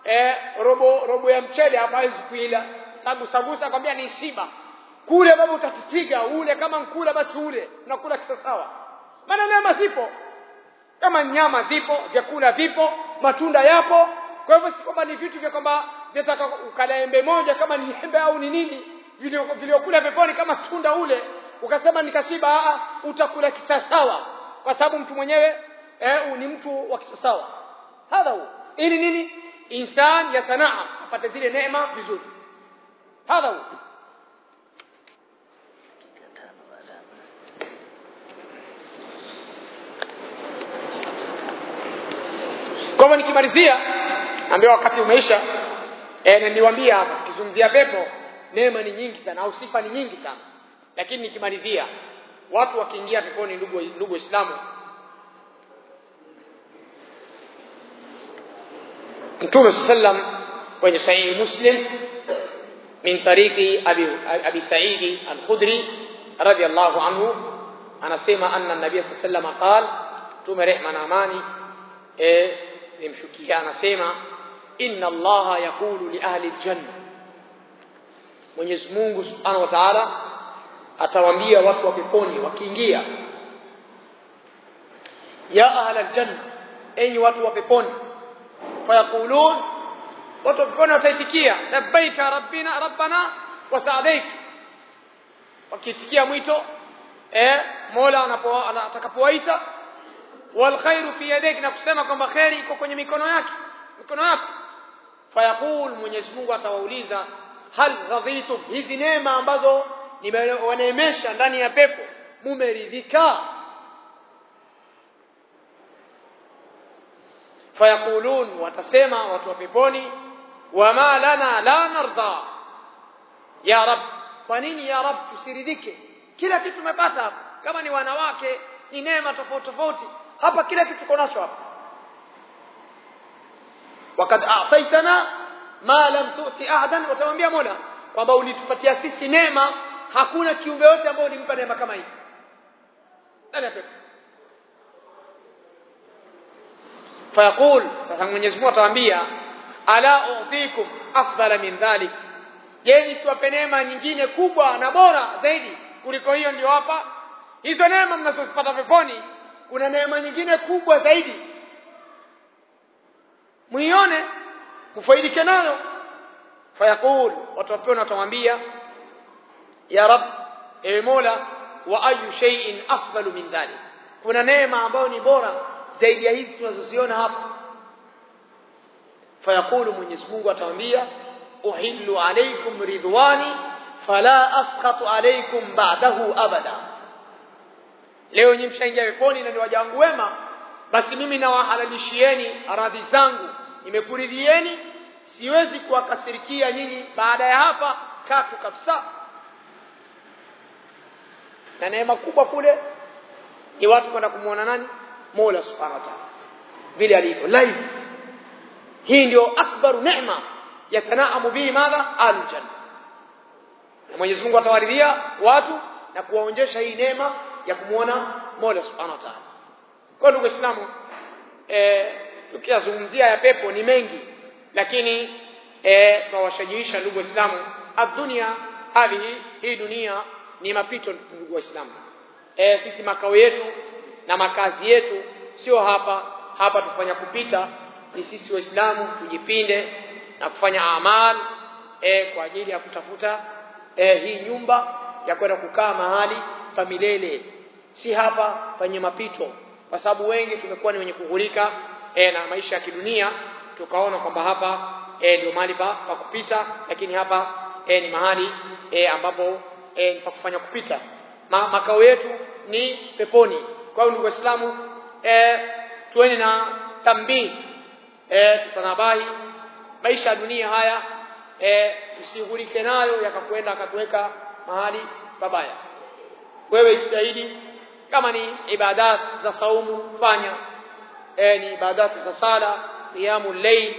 eh, robo robo ya mchele hawezi kuila. Tagusagusa kwambia ni shiba kule baba utatitiga ule kama nkula basi ule. Unakula kisasawa maana neema zipo. Kama nyama zipo vyakula vipo matunda yapo. Kwa hivyo si kwamba ni vitu vya kwamba vyataka ukala embe moja kama ni embe au ni nini viliokula peponi kama tunda ule. Ukasema nikashiba utakula kisasawa kwa sababu mtu mwenyewe eh, ni mtu wa kisawa. Hadha huo. Ili nini? Insan yatanaa apate zile neema vizuri. Hadha huo. Kwa nikimalizia ambia wakati umeisha eh, na niwaambia hapa tukizungumzia pepo neema ni nyingi sana au sifa ni nyingi sana. Lakini nikimalizia watu wakiingia peponi ndugu ndugu waislamu Mtume sallam kwenye sahihi Muslim min tariqi Abi Abi Sa'id al-Khudri radiyallahu anhu anasema anna nabiy sallam qala Mtume rehma na amani eh nimshukia anasema inna allaha yaqulu li ahli aljanna Mwenyezi Mungu Subhanahu wa Ta'ala atawaambia watu wa peponi wakiingia ya ahla aljanna enyi watu wa peponi fayaqulun watu wa peponi wataitikia labbaika rabbina rabbana wa sa'daik wakiitikia mwito eh Mola anapo atakapowaita wal khairu fi yadayk na kusema kwamba khairi iko kwenye mikono yake mikono yako. Fayaqul Mwenyezi Mungu atawauliza hal radhitum hizi neema ambazo nimewaneemesha ndani ya pepo. Mumeridhika. Fayaqulun watasema watu wa peponi wama lana la narda. Ya rab kwa nini ya rab tusiridhike? Kila kitu tumepata hapa. Kama ni wanawake ni neema tofauti tofauti. Hapa kila kitu tuko nacho hapa. Wakad a'taitana ma lam tu'ti ahadan watamwambia mola kwamba ulitupatia sisi neema hakuna kiumbe yote ambao ulimpa neema kama hii. Ndani ya pepo. Fayaqul sasa Mwenyezi Mungu atawaambia ala utikum afdala min dhalik. Je nisiwape neema nyingine kubwa na bora zaidi kuliko hiyo ndio hapa? Hizo neema mnazozipata peponi kuna neema nyingine kubwa zaidi. Muione mfaidike nayo. Fayaqul watu wapona watamwambia ya rab ewe mola wa ayu shay'in afdalu min dhalik. Kuna neema ambayo ni bora zaidi ya hizi tunazoziona hapa. Fayaqulu mwenyezi Mungu atamwambia uhillu alaykum ridwani fala askhatu alaykum ba'dahu abada. Leo nyinyi mshaingia peponi na ni waja wangu wema basi mimi nawahalalishieni radhi zangu. Nimekuridhieni siwezi kuwakasirikia nyinyi. Baada ya hapa katu kabisa na neema kubwa kule. Ni watu kwenda kumuona nani? Mola Subhanahu wa Ta'ala. Vile alivyo. Live. Hii ndio akbaru neema yatanaamu bihi madha? Aljan na Mwenyezi Mungu atawaridhia watu na kuwaonjesha hii neema ya kumuona Mola Subhanahu wa Ta'ala. Kwa ndugu Waislamu eh tukiyazungumzia ya pepo ni mengi lakini eh tunawashajiisha ndugu Waislamu ad-dunya hadhihi hii dunia ni mapito ndugu Waislamu. E, sisi makao yetu na makazi yetu sio hapa. Hapa tufanya kupita ni sisi waislamu tujipinde na kufanya amal e, kwa ajili ya kutafuta e, hii nyumba ya kwenda kukaa mahali pa milele. Si hapa penye mapito kwa sababu wengi tumekuwa ni wenye kughulika e, na maisha ya kidunia tukaona kwamba hapa e, ndio mahali pa kupita lakini hapa e, ni mahali e, ambapo e, pa kufanya kupita. Ma, makao yetu ni peponi. Kwa hiyo ndugu waislamu e, tuene na tambii e, tutanabahi maisha ya dunia haya e, usihurike nayo yakakwenda akatuweka mahali babaya wewe jitahidi kama ni ibadat za saumu fanya e, ni ibadat za sala qiyamul layl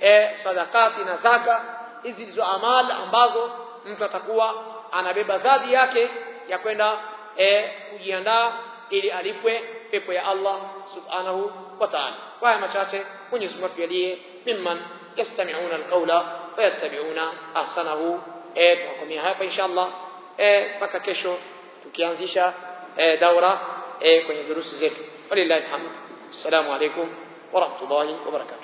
e, sadakati na zaka hizi ndizo amali ambazo mtu atakuwa anabeba zadi yake ya kwenda eh kujiandaa ili alipwe pepo ya Allah subhanahu wa ta'ala kwa haya machache Mwenyezi Mungu atujalie mimman yastami'una alqawla wayattabi'una ahsanahu eh tunakomea hapa inshallah eh mpaka kesho tukianzisha eh daura eh kwenye durusi zetu walillahi alhamd assalamu alaykum wa rahmatullahi wa barakatuh